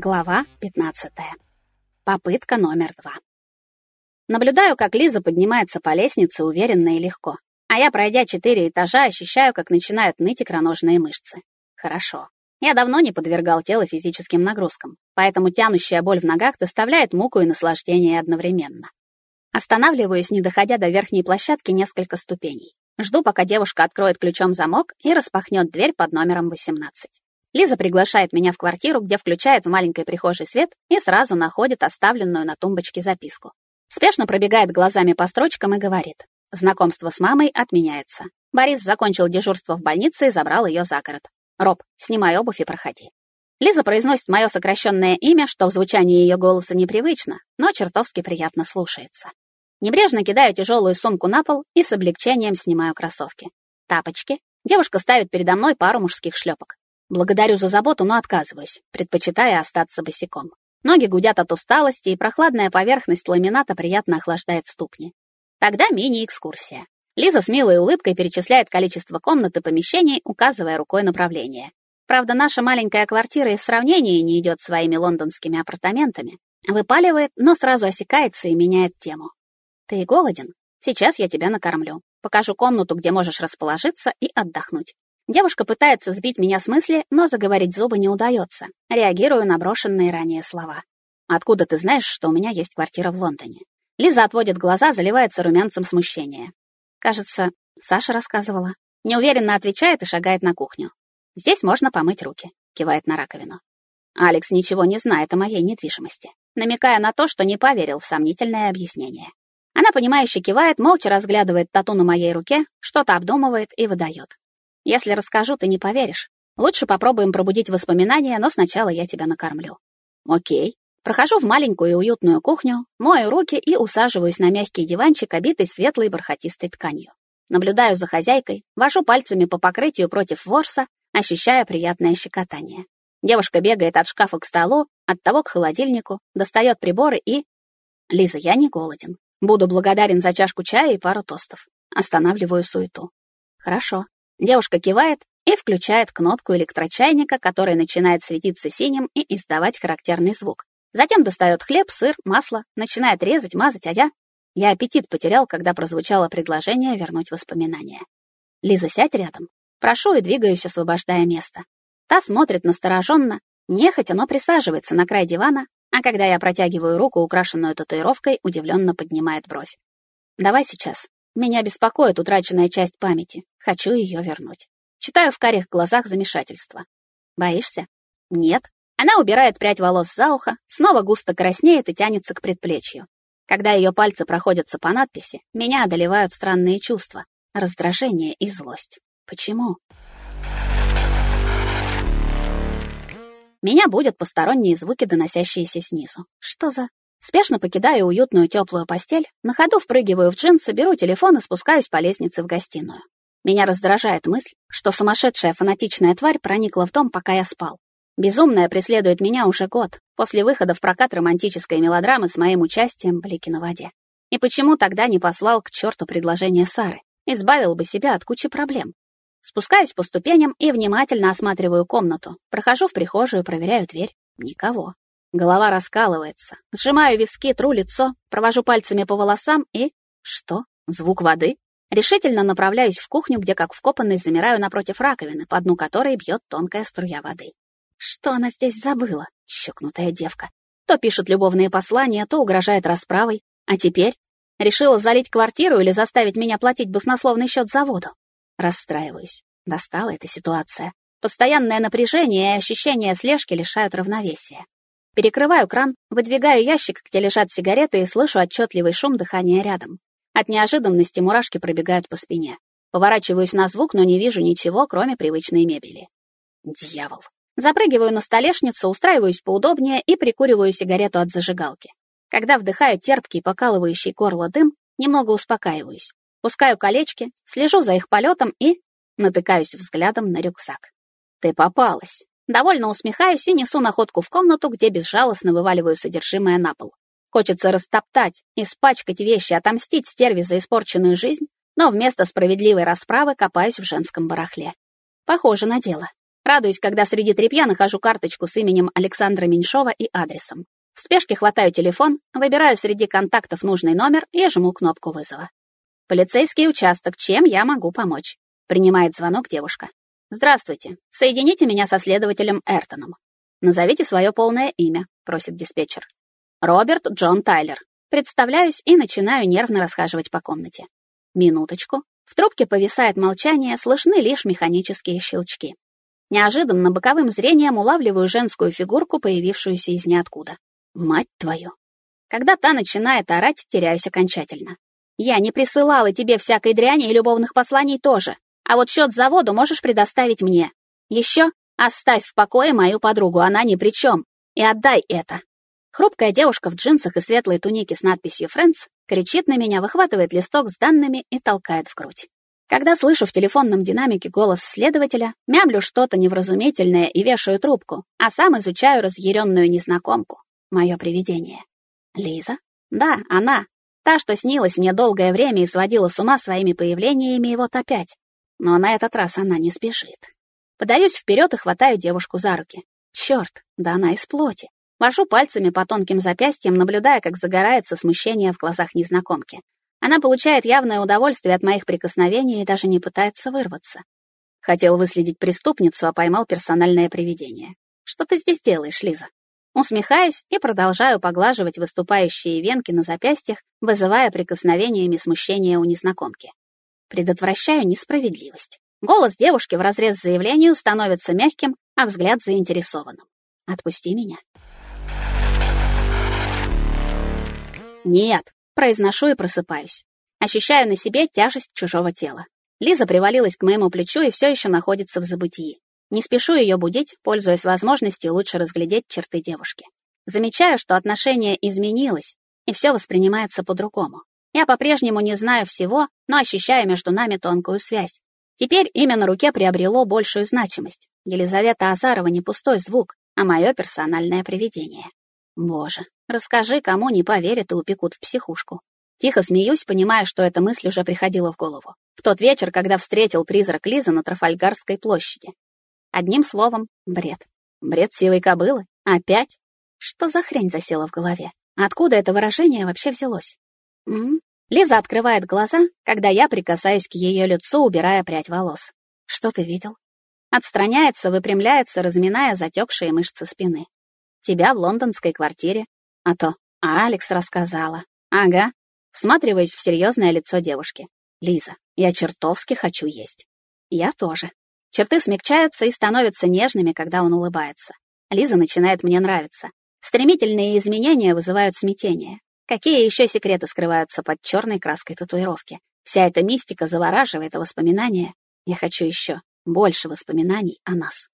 Глава 15. Попытка номер два. Наблюдаю, как Лиза поднимается по лестнице уверенно и легко. А я, пройдя четыре этажа, ощущаю, как начинают ныть икроножные мышцы. Хорошо. Я давно не подвергал тело физическим нагрузкам, поэтому тянущая боль в ногах доставляет муку и наслаждение одновременно. Останавливаюсь, не доходя до верхней площадки несколько ступеней. Жду, пока девушка откроет ключом замок и распахнет дверь под номером 18. Лиза приглашает меня в квартиру, где включает в маленькой прихожей свет и сразу находит оставленную на тумбочке записку. Спешно пробегает глазами по строчкам и говорит. Знакомство с мамой отменяется. Борис закончил дежурство в больнице и забрал ее за город. «Роб, снимай обувь и проходи». Лиза произносит мое сокращенное имя, что в звучании ее голоса непривычно, но чертовски приятно слушается. Небрежно кидаю тяжелую сумку на пол и с облегчением снимаю кроссовки. Тапочки. Девушка ставит передо мной пару мужских шлепок. Благодарю за заботу, но отказываюсь, предпочитая остаться босиком. Ноги гудят от усталости, и прохладная поверхность ламината приятно охлаждает ступни. Тогда мини-экскурсия. Лиза с милой улыбкой перечисляет количество комнат и помещений, указывая рукой направление. Правда, наша маленькая квартира и в сравнении не идет своими лондонскими апартаментами. Выпаливает, но сразу осекается и меняет тему. «Ты голоден? Сейчас я тебя накормлю. Покажу комнату, где можешь расположиться и отдохнуть. Девушка пытается сбить меня с мысли, но заговорить зубы не удается. Реагирую на брошенные ранее слова. «Откуда ты знаешь, что у меня есть квартира в Лондоне?» Лиза отводит глаза, заливается румянцем смущения. Кажется, Саша рассказывала. Неуверенно отвечает и шагает на кухню. «Здесь можно помыть руки», — кивает на раковину. Алекс ничего не знает о моей недвижимости, намекая на то, что не поверил в сомнительное объяснение. Она, понимающе кивает, молча разглядывает тату на моей руке, что-то обдумывает и выдает. Если расскажу, ты не поверишь. Лучше попробуем пробудить воспоминания, но сначала я тебя накормлю. Окей. Прохожу в маленькую и уютную кухню, мою руки и усаживаюсь на мягкий диванчик, обитый светлой бархатистой тканью. Наблюдаю за хозяйкой, вожу пальцами по покрытию против ворса, ощущая приятное щекотание. Девушка бегает от шкафа к столу, от того к холодильнику, достает приборы и... Лиза, я не голоден. Буду благодарен за чашку чая и пару тостов. Останавливаю суету. Хорошо. Девушка кивает и включает кнопку электрочайника, который начинает светиться синим и издавать характерный звук. Затем достает хлеб, сыр, масло, начинает резать, мазать, а я... Я аппетит потерял, когда прозвучало предложение вернуть воспоминания. Лиза, сядь рядом. Прошу и двигаюсь, освобождая место. Та смотрит настороженно, нехотя, но присаживается на край дивана, а когда я протягиваю руку, украшенную татуировкой, удивленно поднимает бровь. «Давай сейчас. Меня беспокоит утраченная часть памяти. Хочу ее вернуть. Читаю в карих глазах замешательства. Боишься? Нет. Она убирает прядь волос за ухо, снова густо краснеет и тянется к предплечью. Когда ее пальцы проходятся по надписи, меня одолевают странные чувства. Раздражение и злость. Почему? Меня будут посторонние звуки, доносящиеся снизу. Что за... Спешно покидаю уютную теплую постель, на ходу впрыгиваю в джинсы, беру телефон и спускаюсь по лестнице в гостиную. Меня раздражает мысль, что сумасшедшая фанатичная тварь проникла в дом, пока я спал. Безумная преследует меня уже год, после выхода в прокат романтической мелодрамы с моим участием «Блики на воде». И почему тогда не послал к черту предложение Сары? Избавил бы себя от кучи проблем. Спускаюсь по ступеням и внимательно осматриваю комнату. Прохожу в прихожую, проверяю дверь. Никого. Голова раскалывается. Сжимаю виски, тру лицо, провожу пальцами по волосам и... Что? Звук воды? Решительно направляюсь в кухню, где как вкопанный замираю напротив раковины, по дну которой бьет тонкая струя воды. Что она здесь забыла, щекнутая девка? То пишет любовные послания, то угрожает расправой. А теперь? Решила залить квартиру или заставить меня платить баснословный счет за воду? Расстраиваюсь. Достала эта ситуация. Постоянное напряжение и ощущение слежки лишают равновесия. Перекрываю кран, выдвигаю ящик, где лежат сигареты, и слышу отчетливый шум дыхания рядом. От неожиданности мурашки пробегают по спине. Поворачиваюсь на звук, но не вижу ничего, кроме привычной мебели. Дьявол. Запрыгиваю на столешницу, устраиваюсь поудобнее и прикуриваю сигарету от зажигалки. Когда вдыхаю терпкий, покалывающий горло дым, немного успокаиваюсь. Пускаю колечки, слежу за их полетом и натыкаюсь взглядом на рюкзак. Ты попалась. Довольно усмехаюсь и несу находку в комнату, где безжалостно вываливаю содержимое на пол. Хочется растоптать, испачкать вещи, отомстить стерве за испорченную жизнь, но вместо справедливой расправы копаюсь в женском барахле. Похоже на дело. Радуюсь, когда среди тряпья нахожу карточку с именем Александра Меньшова и адресом. В спешке хватаю телефон, выбираю среди контактов нужный номер и жму кнопку вызова. «Полицейский участок, чем я могу помочь?» Принимает звонок девушка. «Здравствуйте. Соедините меня со следователем Эртоном. Назовите свое полное имя», — просит диспетчер. «Роберт Джон Тайлер». Представляюсь и начинаю нервно расхаживать по комнате. Минуточку. В трубке повисает молчание, слышны лишь механические щелчки. Неожиданно боковым зрением улавливаю женскую фигурку, появившуюся из ниоткуда. Мать твою! Когда та начинает орать, теряюсь окончательно. Я не присылала тебе всякой дряни и любовных посланий тоже. А вот счет за воду можешь предоставить мне. Еще оставь в покое мою подругу, она ни при чем. И отдай это. Хрупкая девушка в джинсах и светлой тунике с надписью «Френдс» кричит на меня, выхватывает листок с данными и толкает в грудь. Когда слышу в телефонном динамике голос следователя, мямлю что-то невразумительное и вешаю трубку, а сам изучаю разъяренную незнакомку мое привидение. Лиза? Да, она. Та, что снилась мне долгое время и сводила с ума своими появлениями, и вот опять. Но на этот раз она не спешит. Подаюсь вперед и хватаю девушку за руки. Черт, да она из плоти. Вожу пальцами по тонким запястьям, наблюдая, как загорается смущение в глазах незнакомки. Она получает явное удовольствие от моих прикосновений и даже не пытается вырваться. Хотел выследить преступницу, а поймал персональное привидение. Что ты здесь делаешь, Лиза? Усмехаюсь и продолжаю поглаживать выступающие венки на запястьях, вызывая прикосновениями смущения у незнакомки. Предотвращаю несправедливость. Голос девушки в разрез заявлению становится мягким, а взгляд заинтересованным. «Отпусти меня». «Нет», — произношу и просыпаюсь. Ощущаю на себе тяжесть чужого тела. Лиза привалилась к моему плечу и все еще находится в забытии. Не спешу ее будить, пользуясь возможностью лучше разглядеть черты девушки. Замечаю, что отношение изменилось, и все воспринимается по-другому. Я по-прежнему не знаю всего, но ощущаю между нами тонкую связь. Теперь имя на руке приобрело большую значимость. Елизавета Азарова не пустой звук, а мое персональное привидение. Боже, расскажи, кому не поверят и упекут в психушку. Тихо смеюсь, понимая, что эта мысль уже приходила в голову. В тот вечер, когда встретил призрак Лизы на Трафальгарской площади. Одним словом, бред. Бред сивой кобылы? Опять? Что за хрень засела в голове? Откуда это выражение вообще взялось? -м? Лиза открывает глаза, когда я прикасаюсь к ее лицу, убирая прядь волос. Что ты видел? Отстраняется, выпрямляется, разминая затекшие мышцы спины. Тебя в лондонской квартире. А то а Алекс рассказала. Ага. Всматриваюсь в серьезное лицо девушки. Лиза, я чертовски хочу есть. Я тоже. Черты смягчаются и становятся нежными, когда он улыбается. Лиза начинает мне нравиться. Стремительные изменения вызывают смятение. Какие еще секреты скрываются под черной краской татуировки? Вся эта мистика завораживает, воспоминания... Я хочу еще больше воспоминаний о нас.